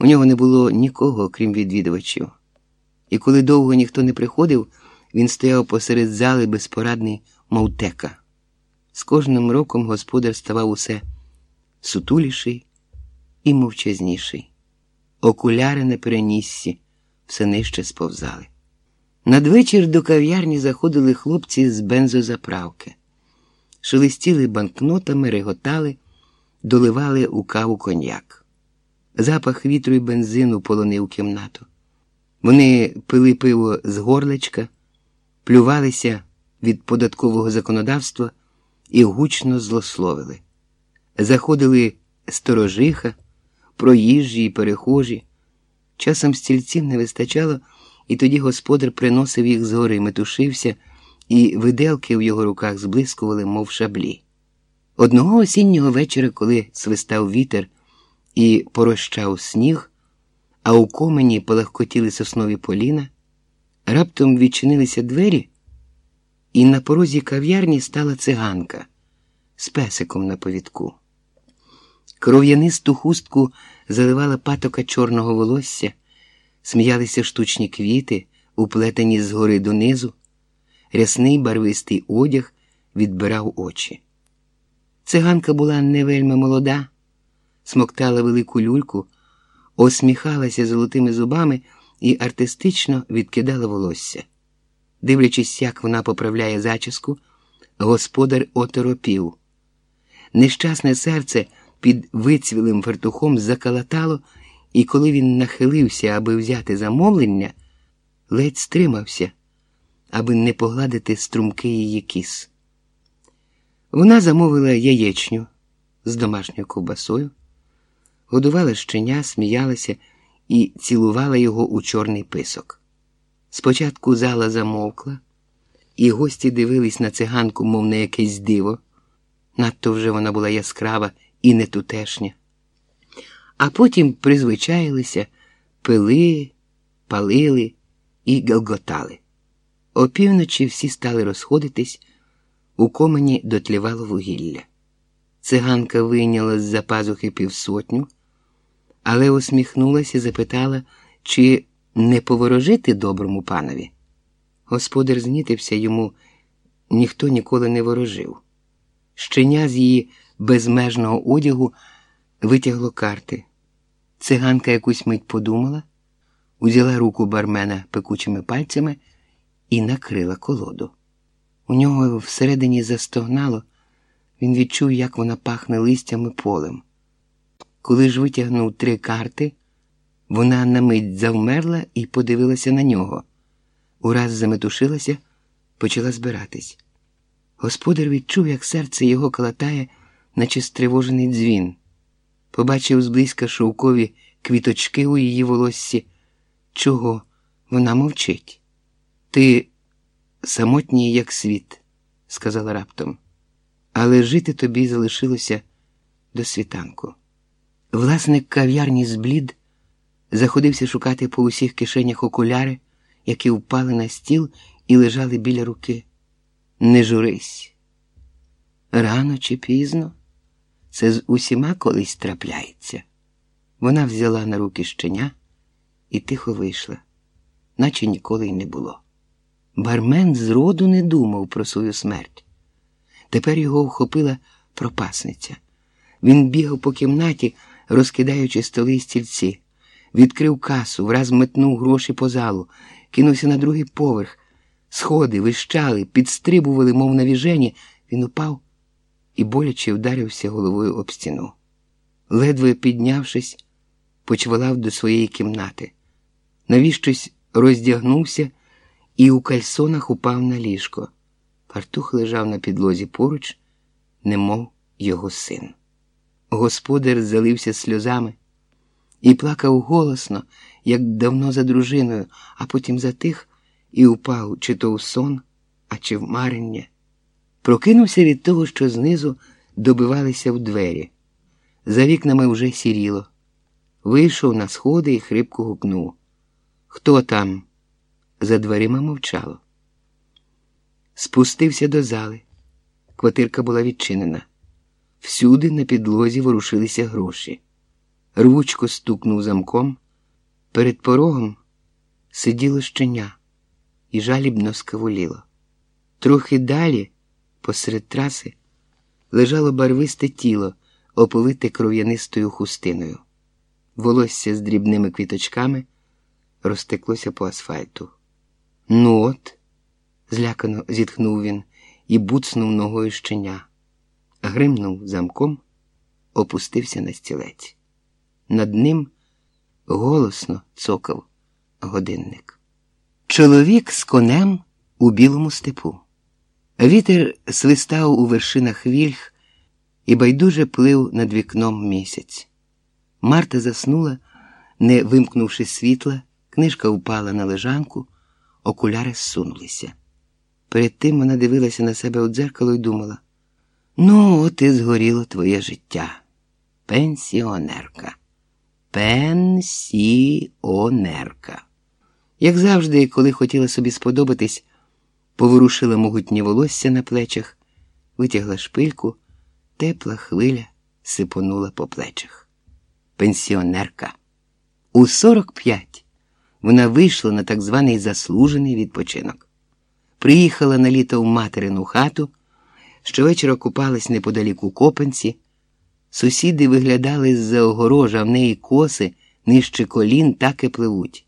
У нього не було нікого, крім відвідувачів. І коли довго ніхто не приходив, він стояв посеред зали безпорадний, мов тека. З кожним роком господар ставав усе сутуліший і мовчазніший. Окуляри на переніссі все нижче сповзали. Надвечір до кав'ярні заходили хлопці з бензозаправки, шелестіли банкнотами, реготали, доливали у каву коньяк. Запах вітру і бензину полонив кімнату. Вони пили пиво з горлечка, плювалися від податкового законодавства і гучно злословили. Заходили сторожиха, проїжджі й перехожі. Часом стільців не вистачало, і тоді господар приносив їх згори, метушився, і виделки в його руках зблискували, мов шаблі. Одного осіннього вечора, коли свистав вітер і порощав сніг, а у комені полагкотіли соснові поліна, раптом відчинилися двері, і на порозі кав'ярні стала циганка з песиком на повідку. Кров'янисту хустку заливала патока чорного волосся, сміялися штучні квіти, уплетені згори донизу, рясний барвистий одяг відбирав очі. Циганка була не вельми молода, смоктала велику люльку, осміхалася золотими зубами і артистично відкидала волосся. Дивлячись, як вона поправляє зачіску, господар оторопів. Нещасне серце під вицвілим фартухом закалатало, і коли він нахилився, аби взяти замовлення, ледь стримався, аби не погладити струмки її кіс. Вона замовила яєчню з домашньою ковбасою, годувала щеня, сміялася і цілувала його у чорний писок. Спочатку зала замовкла, і гості дивились на циганку, мов на якесь диво. Надто вже вона була яскрава і нетутешня. А потім призвичаїлися, пили, палили і галготали. Опівночі всі стали розходитись, у комені дотлівало вугілля. Циганка вийняла з за пазухи півсотню, але усміхнулася і запитала, чи не поворожити доброму панові. Господар знітився йому, ніхто ніколи не ворожив. Щеня з її безмежного одягу витягло карти. Циганка якусь мить подумала, узяла руку бармена пекучими пальцями і накрила колоду. У нього всередині застогнало, він відчув, як вона пахне листями полем. Коли ж витягнув три карти, вона на мить завмерла і подивилася на нього. Ураз заметушилася, почала збиратись. Господар відчув, як серце його калатає, наче стривожений дзвін. Побачив зблизька шовкові квіточки у її волоссі. Чого? Вона мовчить. Ти самотній, як світ, сказала раптом, але жити тобі залишилося до світанку. Власник кав'ярні зблід заходився шукати по усіх кишенях окуляри, які впали на стіл і лежали біля руки. Не журись. Рано чи пізно це з усіма колись трапляється. Вона взяла на руки щеня і тихо вийшла, наче ніколи й не було. Бармен зроду не думав про свою смерть. Тепер його вхопила пропасниця. Він бігав по кімнаті, розкидаючи столи й стільці, відкрив касу, враз метнув гроші по залу, кинувся на другий поверх. Сходи вищали, підстрибували, мов навіжені. Він упав і боляче вдарився головою об стіну. Ледве піднявшись, почвалав до своєї кімнати. Навіщось роздягнувся і у кальсонах упав на ліжко. Фартух лежав на підлозі поруч, немов його син. Господар залився сльозами і плакав голосно, як давно за дружиною, а потім затих і упав чи то в сон, а чи в марення. Прокинувся від того, що знизу добивалися в двері. За вікнами вже сіріло. Вийшов на сходи і хрипко гукнув. Хто там? За дверима мовчало. Спустився до зали. Квартирка була відчинена. Всюди на підлозі ворушилися гроші. рвучко стукнув замком. Перед порогом сиділо щеня і жалібно скавуліло. Трохи далі, посеред траси, лежало барвисте тіло, оповите кров'янистою хустиною. Волосся з дрібними квіточками розтеклося по асфальту. Ну от, злякано зітхнув він і буцнув ногою щеня, гримнув замком, опустився на стілець. Над ним голосно цокав годинник. Чоловік з конем у білому степу. Вітер свистав у вершинах вільх і байдуже плив над вікном місяць. Марта заснула, не вимкнувши світла, книжка впала на лежанку, окуляри зсунулися. Перед тим вона дивилася на себе у дзеркало і думала: ну, от і згоріло твоє життя. Пенсіонерка. Пенсіонерка. Як завжди, коли хотіла собі сподобатись, поворушила могутнє волосся на плечах, витягла шпильку, тепла хвиля сипонула по плечах. Пенсіонерка. У 45 вона вийшла на так званий заслужений відпочинок. Приїхала на літо в материну хату, щовечора купались неподалік у копанці. Сусіди виглядали з-за огорожа, в неї коси нижче колін так і пливуть.